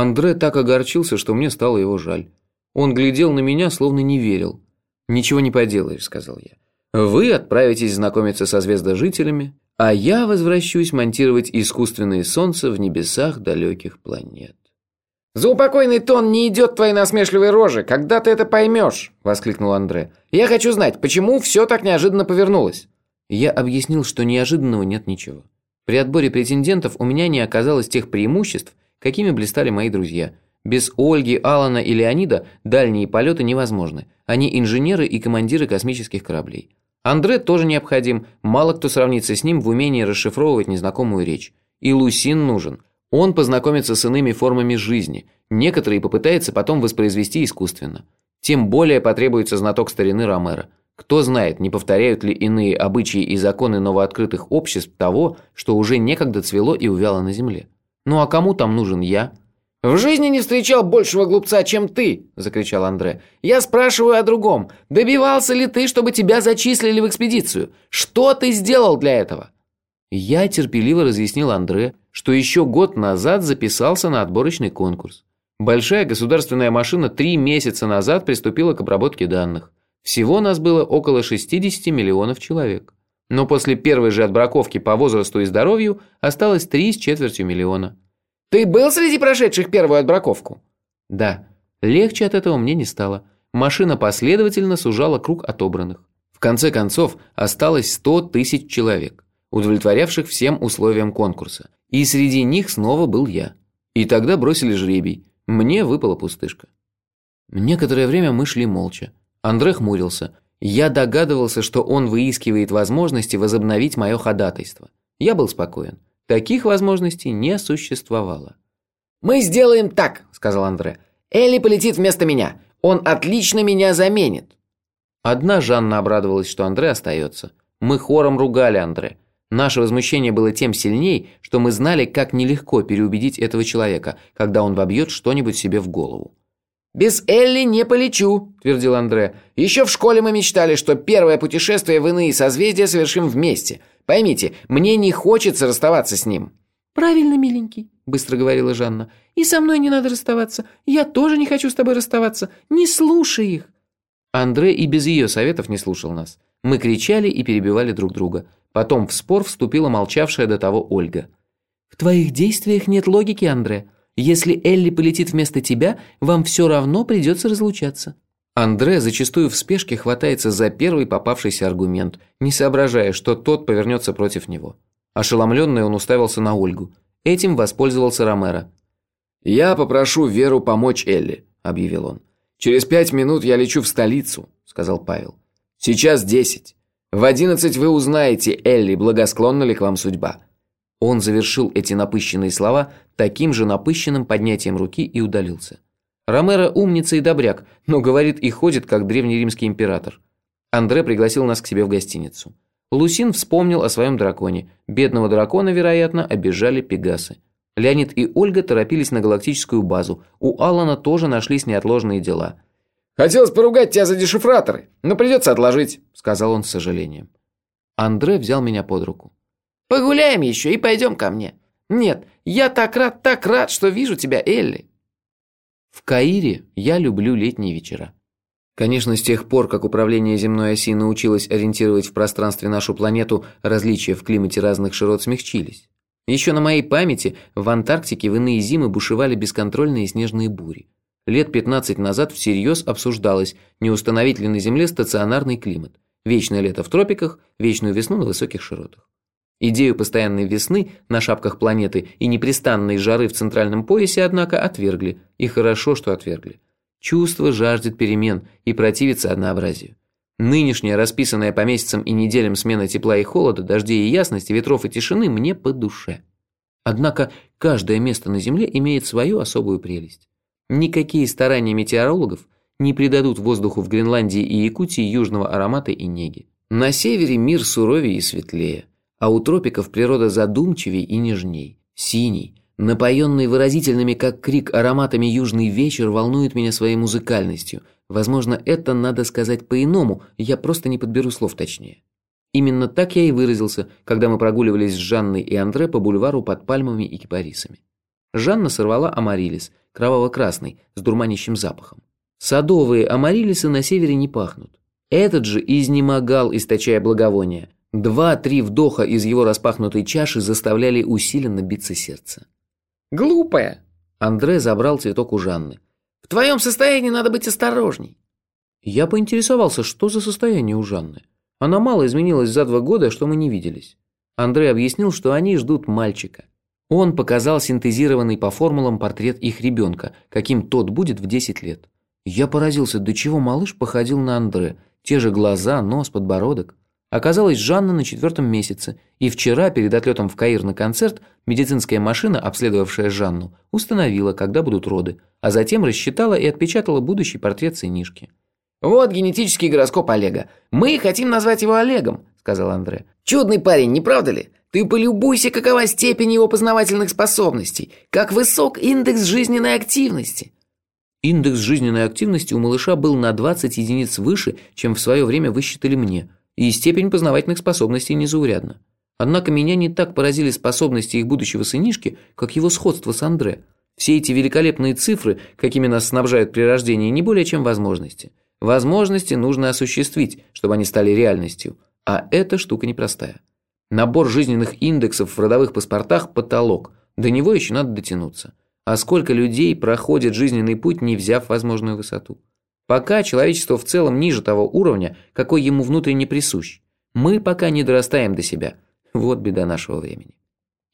Андре так огорчился, что мне стало его жаль. Он глядел на меня, словно не верил. «Ничего не поделаешь», — сказал я. «Вы отправитесь знакомиться со звездожителями, а я возвращусь монтировать искусственные солнца в небесах далеких планет». «За упокойный тон не идет твоей насмешливой рожи, когда ты это поймешь!» – воскликнул Андре. «Я хочу знать, почему все так неожиданно повернулось?» Я объяснил, что неожиданного нет ничего. При отборе претендентов у меня не оказалось тех преимуществ, какими блистали мои друзья. Без Ольги, Алана и Леонида дальние полеты невозможны. Они инженеры и командиры космических кораблей. Андре тоже необходим, мало кто сравнится с ним в умении расшифровывать незнакомую речь. И Лусин нужен. Он познакомится с иными формами жизни, некоторые попытается потом воспроизвести искусственно. Тем более потребуется знаток старины Ромера. Кто знает, не повторяют ли иные обычаи и законы новооткрытых обществ того, что уже некогда цвело и увяло на земле. Ну а кому там нужен я? «В жизни не встречал большего глупца, чем ты!» – закричал Андре. «Я спрашиваю о другом. Добивался ли ты, чтобы тебя зачислили в экспедицию? Что ты сделал для этого?» Я терпеливо разъяснил Андре, что еще год назад записался на отборочный конкурс. Большая государственная машина три месяца назад приступила к обработке данных. Всего нас было около 60 миллионов человек. Но после первой же отбраковки по возрасту и здоровью осталось три с четвертью миллиона. «Ты был среди прошедших первую отбраковку?» «Да. Легче от этого мне не стало. Машина последовательно сужала круг отобранных. В конце концов, осталось 100 тысяч человек, удовлетворявших всем условиям конкурса. И среди них снова был я. И тогда бросили жребий. Мне выпала пустышка. Некоторое время мы шли молча. Андре хмурился. Я догадывался, что он выискивает возможности возобновить мое ходатайство. Я был спокоен. Таких возможностей не существовало. «Мы сделаем так», — сказал Андре. «Элли полетит вместо меня. Он отлично меня заменит». Одна Жанна обрадовалась, что Андре остается. Мы хором ругали Андре. Наше возмущение было тем сильней, что мы знали, как нелегко переубедить этого человека, когда он вобьет что-нибудь себе в голову. «Без Элли не полечу», – твердил Андре. «Еще в школе мы мечтали, что первое путешествие в иные созвездия совершим вместе. Поймите, мне не хочется расставаться с ним». «Правильно, миленький», – быстро говорила Жанна. «И со мной не надо расставаться. Я тоже не хочу с тобой расставаться. Не слушай их». Андре и без ее советов не слушал нас. Мы кричали и перебивали друг друга. Потом в спор вступила молчавшая до того Ольга. «В твоих действиях нет логики, Андре. Если Элли полетит вместо тебя, вам все равно придется разлучаться». Андре зачастую в спешке хватается за первый попавшийся аргумент, не соображая, что тот повернется против него. Ошеломленный он уставился на Ольгу. Этим воспользовался Ромеро. «Я попрошу Веру помочь Элли», – объявил он. «Через пять минут я лечу в столицу», – сказал Павел. «Сейчас десять. В одиннадцать вы узнаете, Элли, благосклонна ли к вам судьба». Он завершил эти напыщенные слова таким же напыщенным поднятием руки и удалился. Ромеро умница и добряк, но говорит и ходит, как древнеримский император. Андре пригласил нас к себе в гостиницу. Лусин вспомнил о своем драконе. Бедного дракона, вероятно, обижали пегасы. Леонид и Ольга торопились на галактическую базу. У Алана тоже нашлись неотложные дела – «Хотелось поругать тебя за дешифраторы, но придется отложить», — сказал он с сожалением. Андре взял меня под руку. «Погуляем еще и пойдем ко мне. Нет, я так рад, так рад, что вижу тебя, Элли». В Каире я люблю летние вечера. Конечно, с тех пор, как управление земной оси научилось ориентировать в пространстве нашу планету, различия в климате разных широт смягчились. Еще на моей памяти в Антарктике в иные зимы бушевали бесконтрольные снежные бури. Лет 15 назад всерьез обсуждалось, не установить ли на Земле стационарный климат. Вечное лето в тропиках, вечную весну на высоких широтах. Идею постоянной весны на шапках планеты и непрестанной жары в центральном поясе, однако, отвергли. И хорошо, что отвергли. Чувство жаждет перемен и противится однообразию. Нынешняя, расписанная по месяцам и неделям смена тепла и холода, дождей и ясности, ветров и тишины мне по душе. Однако каждое место на Земле имеет свою особую прелесть. Никакие старания метеорологов не придадут воздуху в Гренландии и Якутии южного аромата и неги. На севере мир суровее и светлее, а у тропиков природа задумчивей и нежней. Синий, напоенный выразительными, как крик, ароматами южный вечер волнует меня своей музыкальностью. Возможно, это надо сказать по-иному, я просто не подберу слов точнее. Именно так я и выразился, когда мы прогуливались с Жанной и Андре по бульвару под пальмами и кипарисами. Жанна сорвала амарилис, кроваво-красный, с дурманящим запахом. Садовые амарилисы на севере не пахнут. Этот же изнемогал, источая благовония. Два-три вдоха из его распахнутой чаши заставляли усиленно биться сердце. «Глупая!» Андре забрал цветок у Жанны. «В твоем состоянии надо быть осторожней». Я поинтересовался, что за состояние у Жанны. Она мало изменилась за два года, что мы не виделись. Андрей объяснил, что они ждут мальчика. Он показал синтезированный по формулам портрет их ребенка, каким тот будет в 10 лет. Я поразился, до чего малыш походил на Андре. Те же глаза, нос, подбородок. Оказалось, Жанна на четвертом месяце, и вчера, перед отлетом в Каир на концерт, медицинская машина, обследовавшая Жанну, установила, когда будут роды, а затем рассчитала и отпечатала будущий портрет сынишки. «Вот генетический гороскоп Олега. Мы хотим назвать его Олегом», — сказал Андре. «Чудный парень, не правда ли? Ты полюбуйся, какова степень его познавательных способностей, как высок индекс жизненной активности». Индекс жизненной активности у малыша был на 20 единиц выше, чем в свое время высчитали мне, и степень познавательных способностей незаурядна. Однако меня не так поразили способности их будущего сынишки, как его сходство с Андре. Все эти великолепные цифры, какими нас снабжают при рождении, не более чем возможности. Возможности нужно осуществить, чтобы они стали реальностью, а эта штука непростая. Набор жизненных индексов в родовых паспортах – потолок, до него еще надо дотянуться. А сколько людей проходит жизненный путь, не взяв возможную высоту? Пока человечество в целом ниже того уровня, какой ему внутренне присущ. Мы пока не дорастаем до себя. Вот беда нашего времени.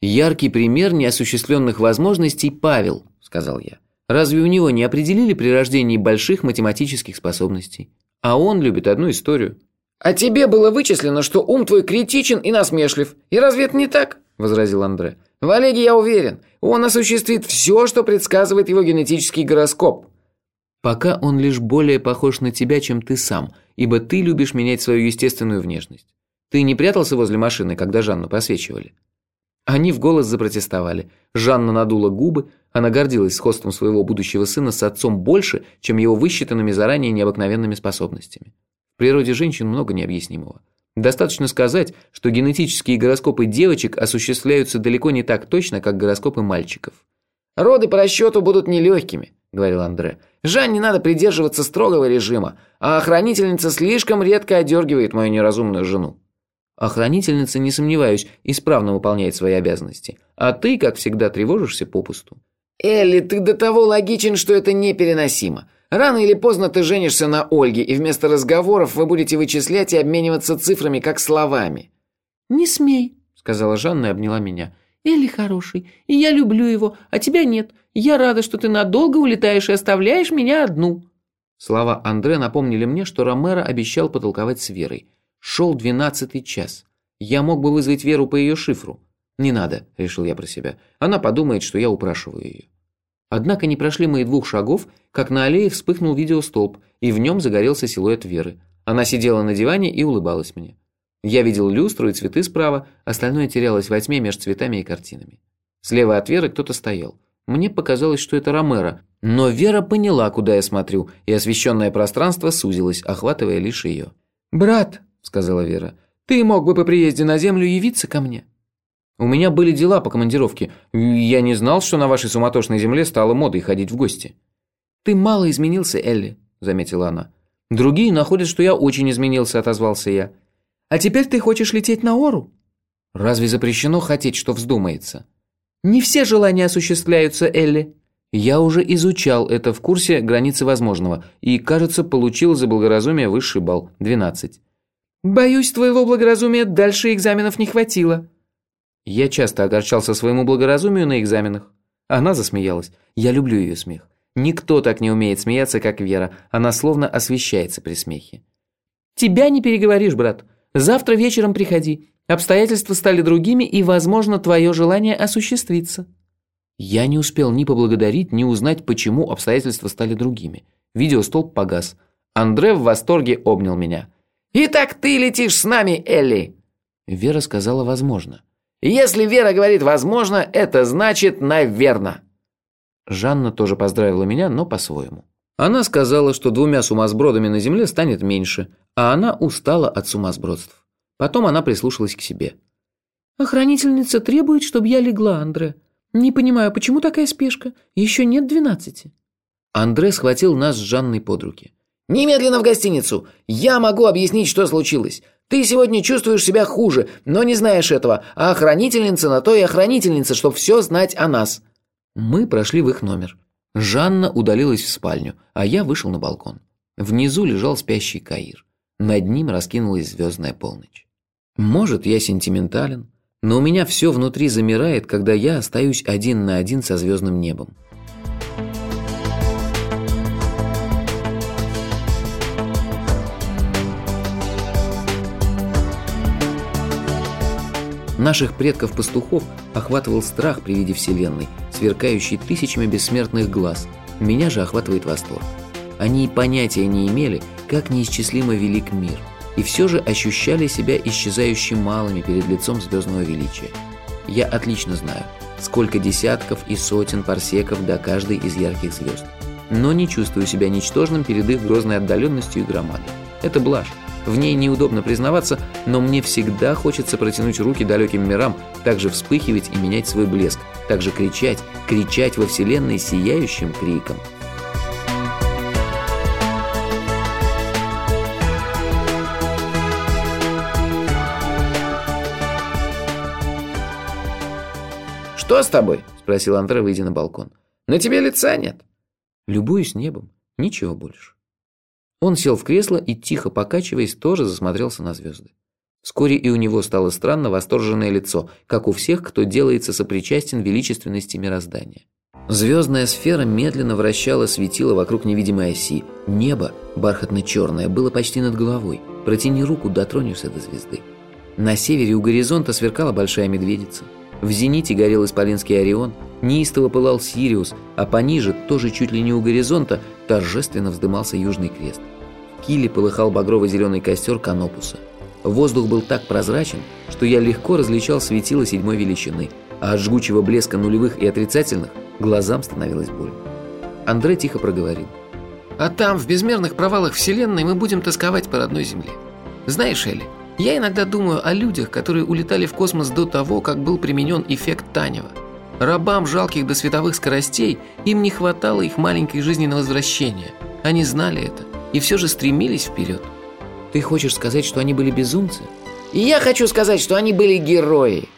«Яркий пример неосуществленных возможностей Павел», – сказал я. «Разве у него не определили при рождении больших математических способностей? А он любит одну историю». «А тебе было вычислено, что ум твой критичен и насмешлив. И разве это не так?» – возразил Андре. В Олеге я уверен, он осуществит все, что предсказывает его генетический гороскоп. Пока он лишь более похож на тебя, чем ты сам, ибо ты любишь менять свою естественную внешность. Ты не прятался возле машины, когда Жанну посвечивали? Они в голос запротестовали. Жанна надула губы, она гордилась сходством своего будущего сына с отцом больше, чем его высчитанными заранее необыкновенными способностями. В природе женщин много необъяснимого. Достаточно сказать, что генетические гороскопы девочек осуществляются далеко не так точно, как гороскопы мальчиков. «Роды по расчету будут нелегкими», – говорил Андре. «Жанне надо придерживаться строгого режима, а охранительница слишком редко одергивает мою неразумную жену». Охранительница, не сомневаюсь, исправно выполняет свои обязанности, а ты, как всегда, тревожишься попусту. «Элли, ты до того логичен, что это непереносимо. Рано или поздно ты женишься на Ольге, и вместо разговоров вы будете вычислять и обмениваться цифрами, как словами». «Не смей», — сказала Жанна и обняла меня. «Элли хороший, и я люблю его, а тебя нет. Я рада, что ты надолго улетаешь и оставляешь меня одну». Слова Андре напомнили мне, что Ромеро обещал потолковать с Верой. Шел двенадцатый час. Я мог бы вызвать Веру по ее шифру. «Не надо», — решил я про себя. «Она подумает, что я упрашиваю ее». Однако не прошли мы и двух шагов, как на аллее вспыхнул видеостолб, и в нем загорелся силуэт Веры. Она сидела на диване и улыбалась мне. Я видел люстру и цветы справа, остальное терялось во тьме между цветами и картинами. Слева от Веры кто-то стоял. Мне показалось, что это Ромеро, но Вера поняла, куда я смотрю, и освещенное пространство сузилось, охватывая лишь ее. «Брат», — сказала Вера, — «ты мог бы по приезде на Землю явиться ко мне?» У меня были дела по командировке. Я не знал, что на вашей суматошной земле стало модой ходить в гости». «Ты мало изменился, Элли», – заметила она. «Другие находят, что я очень изменился», – отозвался я. «А теперь ты хочешь лететь на Ору?» «Разве запрещено хотеть, что вздумается?» «Не все желания осуществляются, Элли». Я уже изучал это в курсе «Границы возможного» и, кажется, получил за благоразумие высший балл – 12. «Боюсь, твоего благоразумия дальше экзаменов не хватило», я часто огорчался своему благоразумию на экзаменах. Она засмеялась. Я люблю ее смех. Никто так не умеет смеяться, как Вера. Она словно освещается при смехе. «Тебя не переговоришь, брат. Завтра вечером приходи. Обстоятельства стали другими, и, возможно, твое желание осуществится». Я не успел ни поблагодарить, ни узнать, почему обстоятельства стали другими. Видеостолб погас. Андре в восторге обнял меня. «Итак ты летишь с нами, Элли!» Вера сказала «возможно». Если Вера говорит «возможно», это значит «наверно». Жанна тоже поздравила меня, но по-своему. Она сказала, что двумя сумасбродами на земле станет меньше, а она устала от сумасбродств. Потом она прислушалась к себе. «Охранительница требует, чтобы я легла, Андре. «Не понимаю, почему такая спешка? Еще нет двенадцати». Андре схватил нас с Жанной под руки. «Немедленно в гостиницу! Я могу объяснить, что случилось. Ты сегодня чувствуешь себя хуже, но не знаешь этого, а охранительница на то и охранительница, чтобы все знать о нас». Мы прошли в их номер. Жанна удалилась в спальню, а я вышел на балкон. Внизу лежал спящий Каир. Над ним раскинулась звездная полночь. Может, я сентиментален, но у меня все внутри замирает, когда я остаюсь один на один со звездным небом. Наших предков-пастухов охватывал страх при виде Вселенной, сверкающей тысячами бессмертных глаз. Меня же охватывает восторг. Они и понятия не имели, как неисчислимо велик мир, и все же ощущали себя исчезающим малыми перед лицом звездного величия. Я отлично знаю, сколько десятков и сотен парсеков до каждой из ярких звезд. Но не чувствую себя ничтожным перед их грозной отдаленностью и громадой. Это блажь. В ней неудобно признаваться, но мне всегда хочется протянуть руки далеким мирам, также вспыхивать и менять свой блеск, также кричать, кричать во Вселенной сияющим криком. «Что с тобой?» – спросил Андре, выйдя на балкон. «На тебе лица нет». Любуюсь небом, ничего больше. Он сел в кресло и, тихо покачиваясь, тоже засмотрелся на звезды. Вскоре и у него стало странно восторженное лицо, как у всех, кто делается сопричастен величественности мироздания. Звездная сфера медленно вращала светило вокруг невидимой оси. Небо, бархатно-черное, было почти над головой. Протяни руку, дотронешься до звезды. На севере у горизонта сверкала большая медведица. В зените горел исполинский Орион, неистово пылал Сириус, а пониже, тоже чуть ли не у горизонта, торжественно вздымался Южный Крест киле полыхал багрово-зеленый костер канопуса. Воздух был так прозрачен, что я легко различал светило седьмой величины, а от жгучего блеска нулевых и отрицательных глазам становилось больно. Андре тихо проговорил. «А там, в безмерных провалах Вселенной, мы будем тосковать по родной Земле. Знаешь, Элли, я иногда думаю о людях, которые улетали в космос до того, как был применен эффект Танева. Рабам, жалких до световых скоростей, им не хватало их маленькой жизни на возвращение. Они знали это и все же стремились вперед. Ты хочешь сказать, что они были безумцы? И я хочу сказать, что они были герои.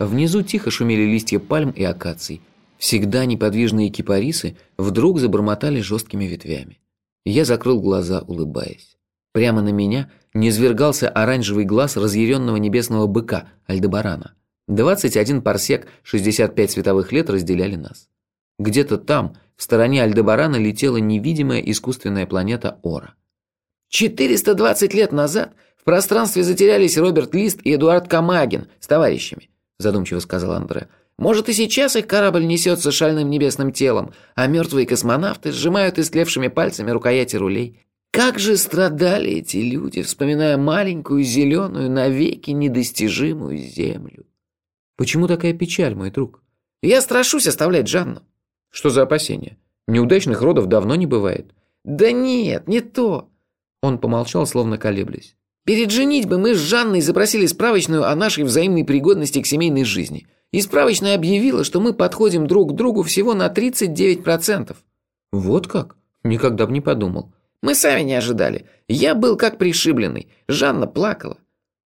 Внизу тихо шумели листья пальм и акаций. Всегда неподвижные кипарисы вдруг забормотали жесткими ветвями. Я закрыл глаза, улыбаясь. Прямо на меня низвергался оранжевый глаз разъяренного небесного быка Альдебарана. 21 парсек, 65 световых лет разделяли нас. Где-то там, в стороне Альдебарана летела невидимая искусственная планета Ора. «420 лет назад в пространстве затерялись Роберт Лист и Эдуард Камагин с товарищами», задумчиво сказал Андре. «Может, и сейчас их корабль несется шальным небесным телом, а мертвые космонавты сжимают истлевшими пальцами рукояти рулей. Как же страдали эти люди, вспоминая маленькую зеленую, навеки недостижимую землю». «Почему такая печаль, мой друг?» «Я страшусь оставлять Жанну». Что за опасения? Неудачных родов давно не бывает. Да нет, не то. Он помолчал, словно колеблясь. Перед женитьбой мы с Жанной запросили справочную о нашей взаимной пригодности к семейной жизни. И справочная объявила, что мы подходим друг к другу всего на 39%. Вот как? Никогда бы не подумал. Мы сами не ожидали. Я был как пришибленный. Жанна плакала.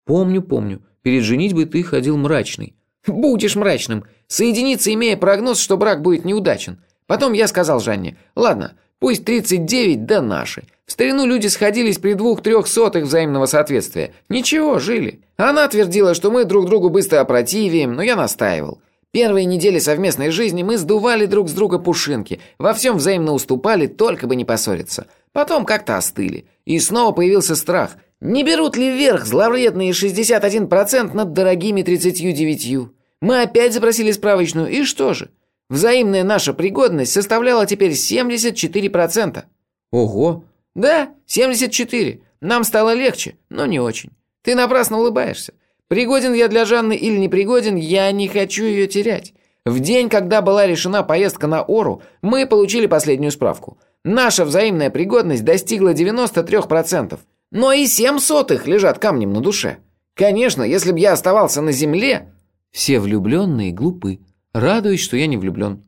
Помню, помню. Перед женитьбой ты ходил мрачный. Будешь мрачным. Соединиться, имея прогноз, что брак будет неудачен. Потом я сказал Жанне, ладно, пусть 39, да наши. В старину люди сходились при двух-трех сотых взаимного соответствия. Ничего, жили. Она твердила, что мы друг другу быстро опротивим, но я настаивал. Первые недели совместной жизни мы сдували друг с друга пушинки, во всем взаимно уступали, только бы не поссориться. Потом как-то остыли. И снова появился страх. Не берут ли вверх зловредные 61% над дорогими 39? Мы опять запросили справочную, и что же? Взаимная наша пригодность составляла теперь 74%. Ого! Да, 74. Нам стало легче, но не очень. Ты напрасно улыбаешься. Пригоден я для Жанны или не пригоден, я не хочу ее терять. В день, когда была решена поездка на Ору, мы получили последнюю справку. Наша взаимная пригодность достигла 93%. Но и 7 сотых лежат камнем на душе. Конечно, если бы я оставался на земле, все влюбленные глупы. Радуюсь, что я не влюблен.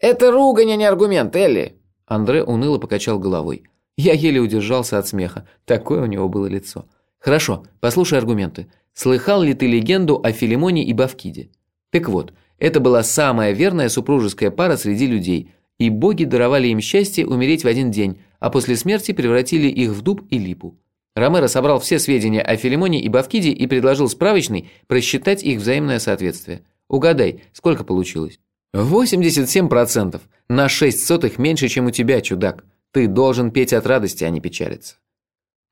«Это ругань, а не аргумент, Элли!» Андре уныло покачал головой. Я еле удержался от смеха. Такое у него было лицо. «Хорошо, послушай аргументы. Слыхал ли ты легенду о Филимоне и Бавкиде? Так вот, это была самая верная супружеская пара среди людей, и боги даровали им счастье умереть в один день, а после смерти превратили их в дуб и липу. Ромеро собрал все сведения о Филимоне и Бавкиде и предложил справочный просчитать их взаимное соответствие. Угадай, сколько получилось? 87%. На 6 сотых меньше, чем у тебя, чудак. Ты должен петь от радости, а не печалиться.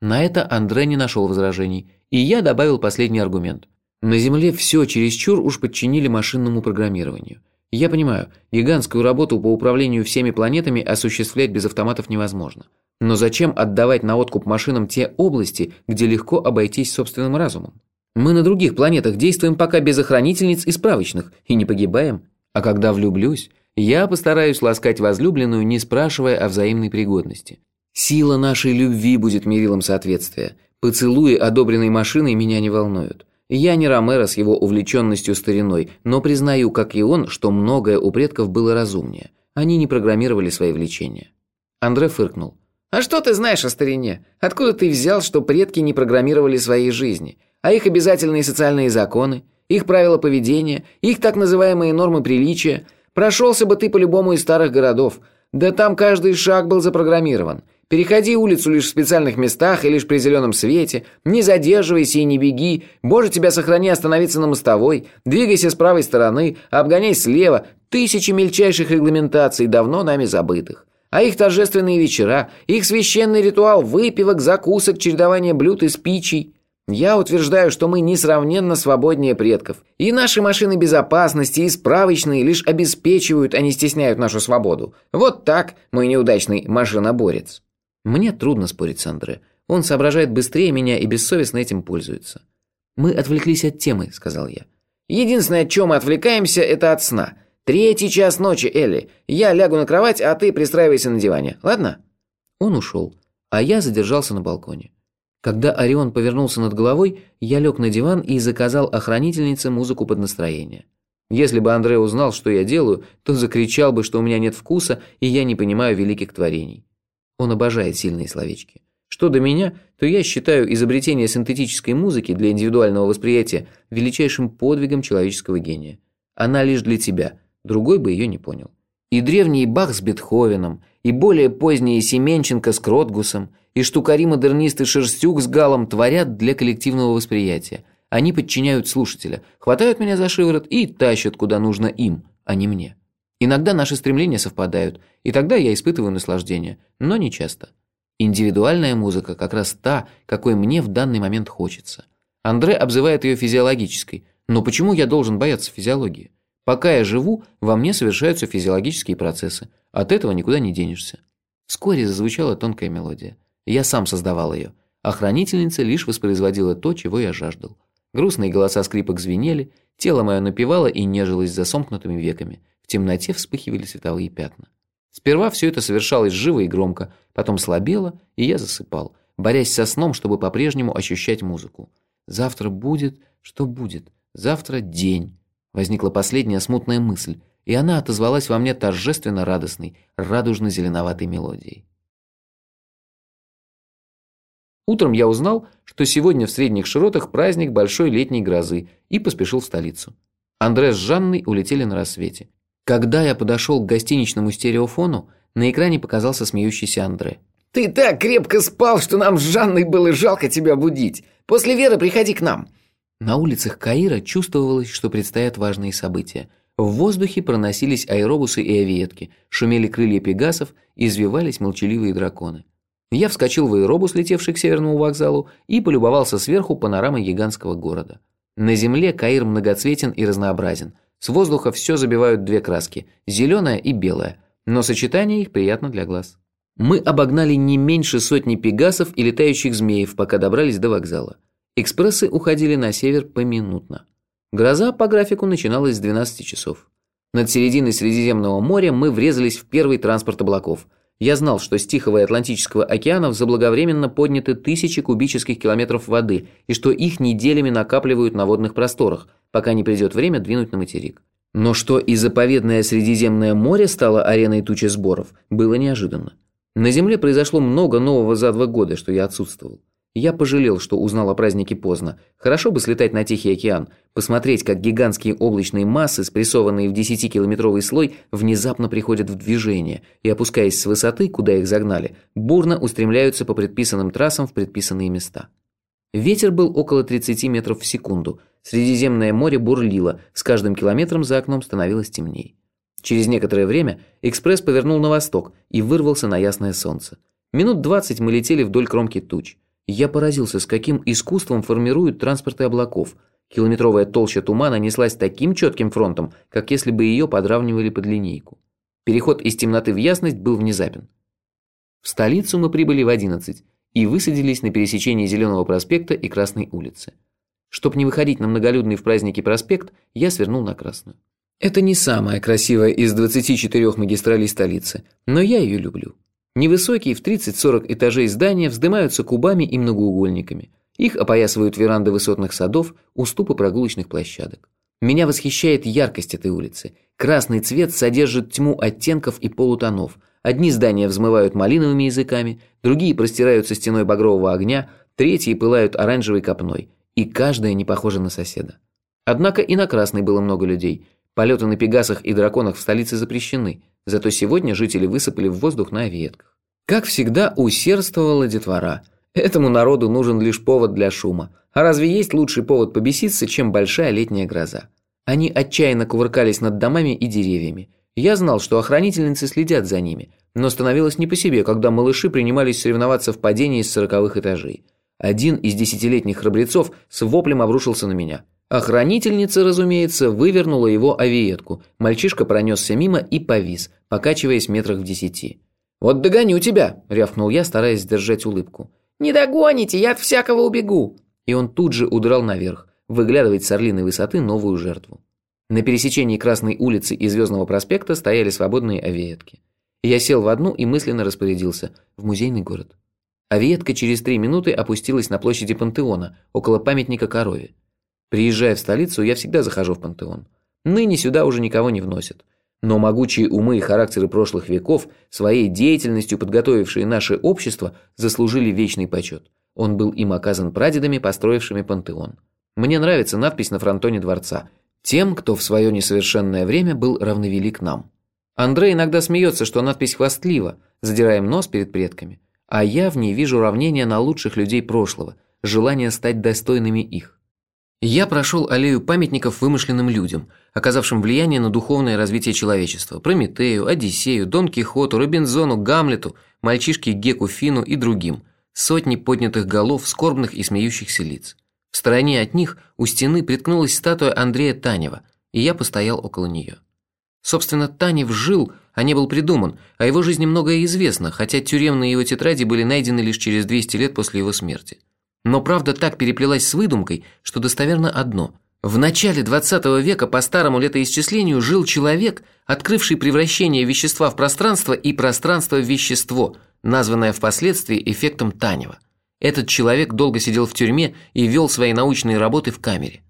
На это Андре не нашел возражений, и я добавил последний аргумент. На Земле все чересчур уж подчинили машинному программированию. Я понимаю, гигантскую работу по управлению всеми планетами осуществлять без автоматов невозможно. Но зачем отдавать на откуп машинам те области, где легко обойтись собственным разумом? Мы на других планетах действуем пока без охранительниц и справочных, и не погибаем. А когда влюблюсь, я постараюсь ласкать возлюбленную, не спрашивая о взаимной пригодности. Сила нашей любви будет мерилом соответствия. Поцелуи, одобренной машиной, меня не волнуют. Я не Ромеро с его увлеченностью стариной, но признаю, как и он, что многое у предков было разумнее. Они не программировали свои влечения. Андре фыркнул. А что ты знаешь о старине? Откуда ты взял, что предки не программировали своей жизни? А их обязательные социальные законы, их правила поведения, их так называемые нормы приличия? Прошелся бы ты по любому из старых городов. Да там каждый шаг был запрограммирован. Переходи улицу лишь в специальных местах и лишь при зеленом свете. Не задерживайся и не беги. Боже, тебя сохрани остановиться на мостовой. Двигайся с правой стороны, обгоняй слева. Тысячи мельчайших регламентаций, давно нами забытых а их торжественные вечера, их священный ритуал выпивок, закусок, чередование блюд и спичей. Я утверждаю, что мы несравненно свободнее предков. И наши машины безопасности, и справочные лишь обеспечивают, а не стесняют нашу свободу. Вот так, мой неудачный машиноборец. Мне трудно спорить с Андре. Он соображает быстрее меня и бессовестно этим пользуется. «Мы отвлеклись от темы», — сказал я. «Единственное, от чем мы отвлекаемся, это от сна. «Третий час ночи, Элли. Я лягу на кровать, а ты пристраивайся на диване. Ладно?» Он ушел, а я задержался на балконе. Когда Орион повернулся над головой, я лег на диван и заказал охранительнице музыку под настроение. Если бы Андрей узнал, что я делаю, то закричал бы, что у меня нет вкуса, и я не понимаю великих творений. Он обожает сильные словечки. Что до меня, то я считаю изобретение синтетической музыки для индивидуального восприятия величайшим подвигом человеческого гения. Она лишь для тебя – другой бы ее не понял. И древний Бах с Бетховеном, и более поздние Семенченко с Кротгусом, и штукари-модернисты Шерстюк с Галом творят для коллективного восприятия. Они подчиняют слушателя, хватают меня за шиворот и тащат куда нужно им, а не мне. Иногда наши стремления совпадают, и тогда я испытываю наслаждение, но не часто. Индивидуальная музыка как раз та, какой мне в данный момент хочется. Андре обзывает ее физиологической, но почему я должен бояться физиологии? Пока я живу, во мне совершаются физиологические процессы. От этого никуда не денешься. Вскоре зазвучала тонкая мелодия. Я сам создавал ее. Охранительница лишь воспроизводила то, чего я жаждал. Грустные голоса скрипок звенели, тело мое напевало и нежилось за сомкнутыми веками. Темноте вспыхивали световые пятна. Сперва все это совершалось живо и громко, потом слабело, и я засыпал, борясь со сном, чтобы по-прежнему ощущать музыку. Завтра будет, что будет. Завтра день. Возникла последняя смутная мысль, и она отозвалась во мне торжественно радостной, радужно-зеленоватой мелодией. Утром я узнал, что сегодня в Средних Широтах праздник большой летней грозы, и поспешил в столицу. Андре с Жанной улетели на рассвете. Когда я подошел к гостиничному стереофону, на экране показался смеющийся Андре. «Ты так крепко спал, что нам с Жанной было жалко тебя будить. После Веры приходи к нам. На улицах Каира чувствовалось, что предстоят важные события. В воздухе проносились аэробусы и авиетки, шумели крылья пегасов, извивались молчаливые драконы. Я вскочил в аэробус, летевший к северному вокзалу, и полюбовался сверху панорамой гигантского города. На земле Каир многоцветен и разнообразен. С воздуха все забивают две краски – зеленая и белая, но сочетание их приятно для глаз. Мы обогнали не меньше сотни пегасов и летающих змеев, пока добрались до вокзала. Экспрессы уходили на север поминутно. Гроза по графику начиналась с 12 часов. Над серединой Средиземного моря мы врезались в первый транспорт облаков. Я знал, что с Тихого и Атлантического океанов заблаговременно подняты тысячи кубических километров воды и что их неделями накапливают на водных просторах, пока не придет время двинуть на материк. Но что и заповедное Средиземное море стало ареной тучи сборов, было неожиданно. На Земле произошло много нового за два года, что я отсутствовал. Я пожалел, что узнал о празднике поздно. Хорошо бы слетать на Тихий океан, посмотреть, как гигантские облачные массы, спрессованные в 10-километровый слой, внезапно приходят в движение и, опускаясь с высоты, куда их загнали, бурно устремляются по предписанным трассам в предписанные места. Ветер был около 30 метров в секунду. Средиземное море бурлило, с каждым километром за окном становилось темнее. Через некоторое время экспресс повернул на восток и вырвался на ясное солнце. Минут 20 мы летели вдоль кромки туч. Я поразился, с каким искусством формируют транспорты облаков. Километровая толща тумана неслась таким четким фронтом, как если бы ее подравнивали под линейку. Переход из темноты в ясность был внезапен. В столицу мы прибыли в 11 и высадились на пересечении Зеленого проспекта и Красной улицы. Чтоб не выходить на многолюдный в празднике проспект, я свернул на Красную. Это не самая красивая из 24 магистралей столицы, но я ее люблю. Невысокие в 30-40 этажей здания вздымаются кубами и многоугольниками. Их опоясывают веранды высотных садов, уступы прогулочных площадок. Меня восхищает яркость этой улицы. Красный цвет содержит тьму оттенков и полутонов. Одни здания взмывают малиновыми языками, другие простираются стеной багрового огня, третьи пылают оранжевой копной. И каждая не похожа на соседа. Однако и на Красной было много людей. Полеты на пегасах и драконах в столице запрещены – Зато сегодня жители высыпали в воздух на авиетках. Как всегда, усердствовала детвора. Этому народу нужен лишь повод для шума. А разве есть лучший повод побеситься, чем большая летняя гроза? Они отчаянно кувыркались над домами и деревьями. Я знал, что охранительницы следят за ними, но становилось не по себе, когда малыши принимались соревноваться в падении с сороковых этажей. Один из десятилетних храбрецов с воплем обрушился на меня. Охранительница, разумеется, вывернула его авиетку. Мальчишка пронесся мимо и повис, покачиваясь метрах в десяти. «Вот догоню тебя!» – рявкнул я, стараясь сдержать улыбку. «Не догоните, я от всякого убегу!» И он тут же удрал наверх, выглядывать с орлиной высоты новую жертву. На пересечении Красной улицы и Звездного проспекта стояли свободные авиетки. Я сел в одну и мысленно распорядился – в музейный город. Авиетка через три минуты опустилась на площади Пантеона, около памятника корове. Приезжая в столицу, я всегда захожу в пантеон. Ныне сюда уже никого не вносят. Но могучие умы и характеры прошлых веков, своей деятельностью подготовившие наше общество, заслужили вечный почет. Он был им оказан прадедами, построившими пантеон. Мне нравится надпись на фронтоне дворца «Тем, кто в свое несовершенное время был равновелик нам». Андрей иногда смеется, что надпись хвастлива, задираем нос перед предками. А я в ней вижу равнение на лучших людей прошлого, желание стать достойными их. Я прошел аллею памятников вымышленным людям, оказавшим влияние на духовное развитие человечества – Прометею, Одиссею, Дон Кихоту, Робинзону, Гамлету, мальчишке Геку Фину и другим. Сотни поднятых голов, скорбных и смеющихся лиц. В стороне от них у стены приткнулась статуя Андрея Танева, и я постоял около нее. Собственно, Танев жил, а не был придуман, о его жизни многое известно, хотя тюремные его тетради были найдены лишь через 200 лет после его смерти. Но правда так переплелась с выдумкой, что достоверно одно. В начале 20 века по старому летоисчислению жил человек, открывший превращение вещества в пространство и пространство в вещество, названное впоследствии эффектом Танева. Этот человек долго сидел в тюрьме и вел свои научные работы в камере.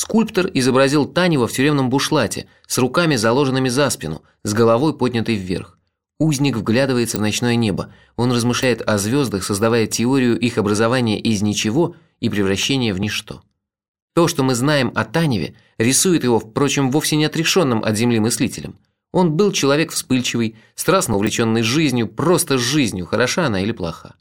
Скульптор изобразил Танева в тюремном бушлате, с руками заложенными за спину, с головой поднятой вверх. Узник вглядывается в ночное небо. Он размышляет о звездах, создавая теорию их образования из ничего и превращения в ничто. То, что мы знаем о Таневе, рисует его, впрочем, вовсе не отрешенным от Земли мыслителем. Он был человек вспыльчивый, страстно увлеченный жизнью, просто жизнью, хороша она или плоха.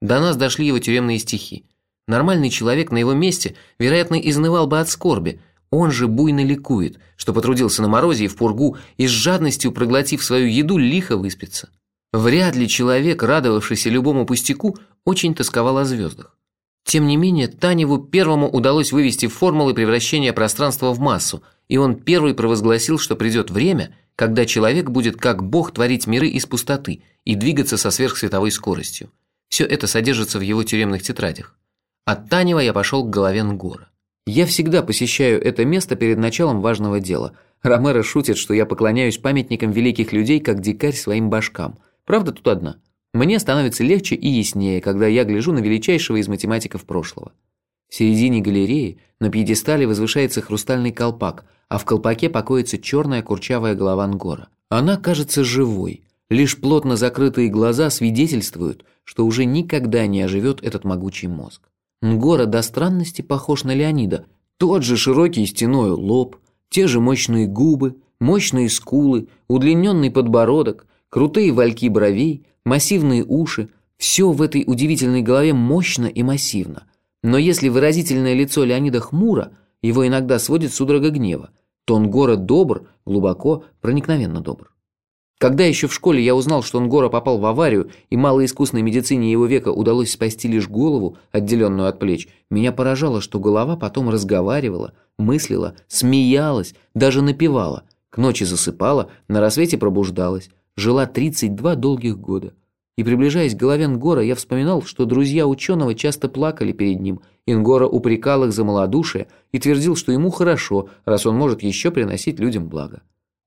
До нас дошли его тюремные стихи. Нормальный человек на его месте, вероятно, изнывал бы от скорби – он же буйно ликует, что потрудился на морозе и в пургу и с жадностью, проглотив свою еду, лихо выспится. Вряд ли человек, радовавшийся любому пустяку, очень тосковал о звездах. Тем не менее, Таневу первому удалось вывести формулы превращения пространства в массу, и он первый провозгласил, что придет время, когда человек будет как Бог творить миры из пустоты и двигаться со сверхсветовой скоростью. Все это содержится в его тюремных тетрадях. От Танева я пошел к голове Нгора. Я всегда посещаю это место перед началом важного дела. Ромеро шутит, что я поклоняюсь памятникам великих людей, как дикарь своим башкам. Правда тут одна. Мне становится легче и яснее, когда я гляжу на величайшего из математиков прошлого. В середине галереи на пьедестале возвышается хрустальный колпак, а в колпаке покоится черная курчавая голова Нгора. Она кажется живой. Лишь плотно закрытые глаза свидетельствуют, что уже никогда не оживет этот могучий мозг. Нгора до странности похож на Леонида. Тот же широкий стеной лоб, те же мощные губы, мощные скулы, удлиненный подбородок, крутые вальки бровей, массивные уши. Все в этой удивительной голове мощно и массивно. Но если выразительное лицо Леонида хмуро, его иногда сводит судорога гнева, то Нгора добр, глубоко, проникновенно добр. Когда еще в школе я узнал, что Нгора попал в аварию, и малоискусной медицине его века удалось спасти лишь голову, отделенную от плеч, меня поражало, что голова потом разговаривала, мыслила, смеялась, даже напевала, к ночи засыпала, на рассвете пробуждалась, жила 32 долгих года. И приближаясь к голове Нгора, я вспоминал, что друзья ученого часто плакали перед ним, и Нгора упрекал их за малодушие и твердил, что ему хорошо, раз он может еще приносить людям благо.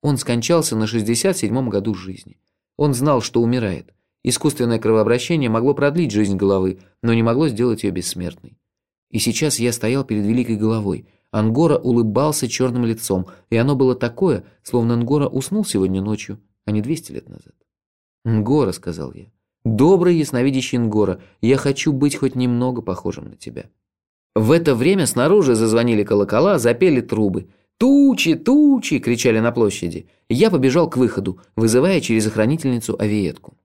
Он скончался на 67-м году жизни. Он знал, что умирает. Искусственное кровообращение могло продлить жизнь головы, но не могло сделать ее бессмертной. И сейчас я стоял перед великой головой. Ангора улыбался черным лицом, и оно было такое, словно Ангора уснул сегодня ночью, а не 200 лет назад. «Нгора», — сказал я, — «добрый ясновидящий Нгора, я хочу быть хоть немного похожим на тебя». В это время снаружи зазвонили колокола, запели трубы. «Тучи, тучи!» – кричали на площади. Я побежал к выходу, вызывая через охранительницу авиетку.